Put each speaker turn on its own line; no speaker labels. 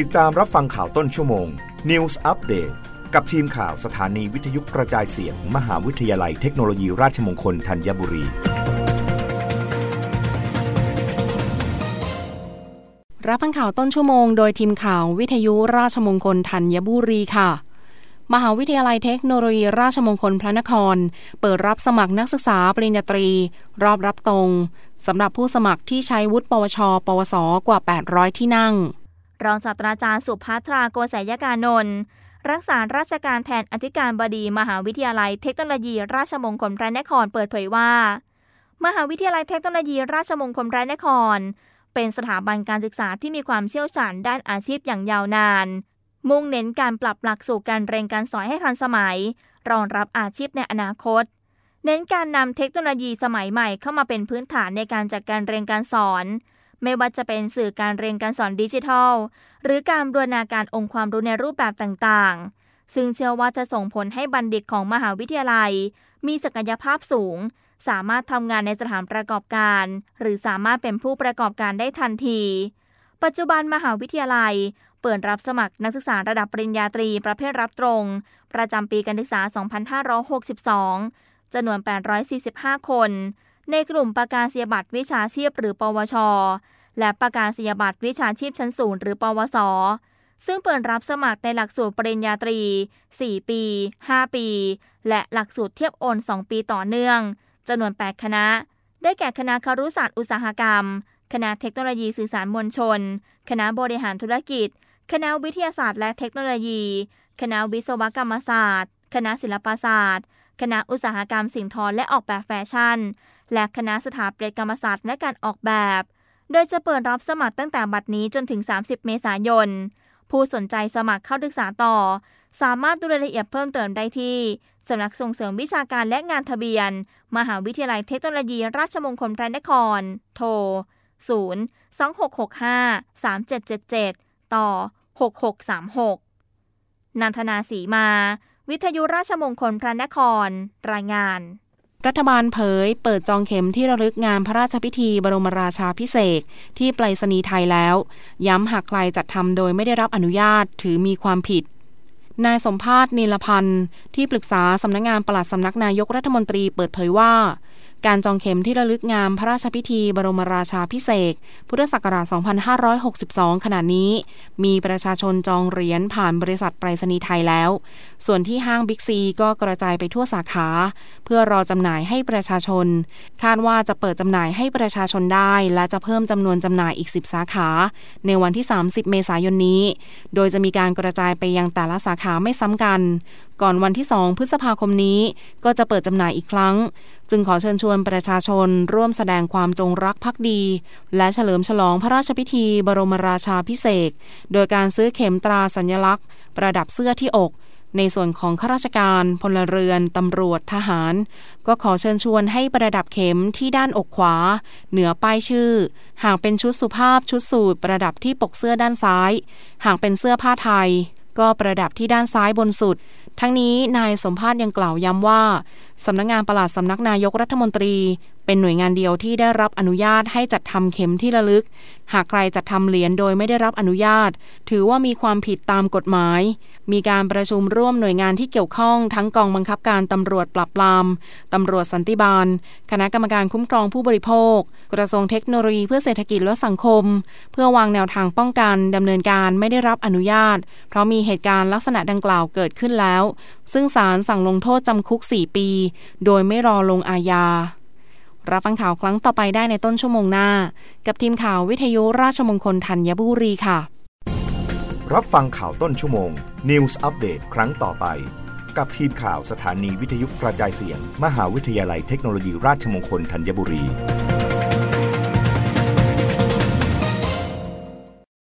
ติดตามรับฟังข่าวต้นชั่วโมง News Update กับทีมข่าวสถานีวิทยุกระจายเสียง มหาวิทยาลัยเทคโนโลยีราชมงคลธัญบุรี
รับฟังข่าวต้นชั่วโมง โดยทีมข่าววิทยุราชมงคลธัญบุรีค่ะมหาวิทยาลัยเทคโนโลยี ราชมงคลพระนคร เปิดรับสมัครนักศึกษาปริญญาตรี รอบรับตรงสำหรับผู้สมัครที่ใช้วุฒิปวช ปวส กว่า 800 ที่นั่ง
รองศาสตราจารย์สุภัทราโกศยการนนท์รักษาราชการแทนอธิการบดี มหาวิทยาลัยเทคโนโลยี ราชมงคลพระนครเปิดเผยว่า มหาวิทยาลัยเทคโนโลยี ราชมงคลพระนคร เป็นสถาบันการศึกษาที่มีความเชี่ยวชาญด้านอาชีพอย่างยาวนาน มุ่งเน้นการปรับหลักสู่การเรียนการสอนให้ทันสมัย รองรับอาชีพในอนาคต เน้นการนำเทคโนโลยีสมัยใหม่เข้ามาเป็นพื้นฐานในการจัดการเรียนการสอน ไม่ว่าจะเป็นสื่อการเรียนการสอนดิจิทัล หรือการบูรณาการองค์ความรู้ในรูปแบบต่างๆ ซึ่งเชื่อว่าจะส่งผลให้บัณฑิตของมหาวิทยาลัย มีศักยภาพสูง สามารถทำงานในสถานประกอบการ หรือสามารถเป็นผู้ประกอบการได้ทันที ปัจจุบันมหาวิทยาลัยเปิดรับสมัครนักศึกษาระดับปริญญาตรีประเภทรับตรง ประจำปีการศึกษา 2562จำนวน 845 คน ในกลุ่มประกาศนียบัตรวิชาชีพหรือ ปวช และประกาศนียบัตรวิชาชีพชั้นสูงหรือ ปวส ซึ่งเปิดรับสมัครในหลักสูตรปริญญาตรี 4 ปี 5 ปี และหลักสูตรเทียบโอน 2 ปีต่อเนื่องจำนวน 8 คณะ ได้แก่คณะครุศาสตร์อุตสาหกรรม คณะเทคโนโลยีสื่อสารมวลชน คณะบริหารธุรกิจ คณะวิทยาศาสตร์และเทคโนโลยี คณะวิศวกรรมศาสตร์ คณะศิลปศาสตร์ คณะอุตสาหกรรมสิ่งทอและออกแบบแฟชั่น และคณะสถาปัตยกรรมศาสตร์และการออกแบบ โดยจะเปิดรับสมัครตั้งแต่บัดนี้จนถึง 30 เมษายน ผู้สนใจสมัครเข้าศึกษาต่อ สามารถดูรายละเอียดเพิ่มเติมได้ที่สำนักส่งเสริมวิชาการและงานทะเบียน มหาวิทยาลัยเทคโนโลยี ราชมงคลพระนคร โทร 0 2665 3777 ต่อ 6636 นันทนาสีมา วิทยุราชมงคลพระนคร รายงาน
รัฐบาลเผย เปิดจองเข็มที่ระลึกงานพระราชพิธีบรมราชาพิเศษที่ไปรษณีย์ไทยแล้ว ย้ำหากใครจัดทำโดยไม่ได้รับอนุญาตถือมีความผิดนายสมภาษณ์นิลพันธ์ที่ปรึกษาสำนักงงานปลัดสำนักนายกรัฐมนตรีเปิดเผยว่า การจองเข็มที่ระลึกงามพระราชพิธีบรมราชาพิเศษพุทธศักราช 2562 ขณะนี้ มีประชาชนจองเหรียญผ่านบริษัทไปรษณีย์ไทยแล้ว ส่วนที่ห้างบิ๊กซีก็กระจายไปทั่วสาขา เพื่อรอจำหน่ายให้ประชาชน คาดว่าจะเปิดจำหน่ายให้ประชาชนได้ และจะเพิ่มจำนวนจำหน่ายอีก 10 สาขา ในวันที่ 30 เมษายนนี้ โดยจะมีการกระจายไปยังแต่ละสาขาไม่ซ้ำกันก่อนวันที่ 2 พฤษภาคมนี้ ก็จะเปิดจำหน่ายอีกครั้ง จึงขอเชิญชวนประชาชน ร่วมแสดงความจงรักภักดี และเฉลิมฉลองพระราชพิธี บรมราชาพิเศษโดยการซื้อเข็มตราสัญลักษณ์ ประดับเสื้อที่อก ในส่วนของข้าราชการ พลเรือน ตำรวจทหาร ก็ขอเชิญชวนให้ประดับเข็มที่ด้านอกขวา เหนือป้ายชื่อ หากเป็นชุดสุภาพชุดสูทประดับที่ปกเสื้อด้านซ้าย หากเป็นเสื้อผ้าไทย ก็ประดับที่ด้านซ้ายบนสุด ทั้งนี้นายสมภาษณ์ยังกล่าวย้ำว่าสำนักงงานปลัดสำนักนายกรัฐมนตรี เป็นหน่วยงานเดียวที่ได้รับอนุญาตให้จัดทำเข็มที่ระลึก หากใครจัดทำเหรียญโดยไม่ได้รับอนุญาต ถือว่ามีความผิดตามกฎหมาย มีการประชุมร่วมหน่วยงานที่เกี่ยวข้องทั้งกองบังคับการตำรวจปราบปรามตำรวจสันติบาล คณะกรรมการคุ้มครองผู้บริโภค กระทรวงเทคโนโลยีเพื่อเศรษฐกิจและสังคม เพื่อวางแนวทางป้องกันดำเนินการไม่ได้รับอนุญาต เพราะมีเหตุการณ์ลักษณะดังกล่าวเกิดขึ้นแล้ว ซึ่งศาลสั่งลงโทษจำคุก 4 ปี โดยไม่รอลงอาญา รับฟังข่าวครั้งต่อไปได้ในต้นชั่วโมงหน้า กับทีมข่าววิทยุราชมงคลธัญบุรีค่ะ
รับฟังข่าวต้นชั่วโมง News อัปเดตครั้งต่อไป กับทีมข่าวสถานีวิทยุกระจายเสียง มหาวิทยาลัยเทคโนโลยีราชมงคลธัญบุรี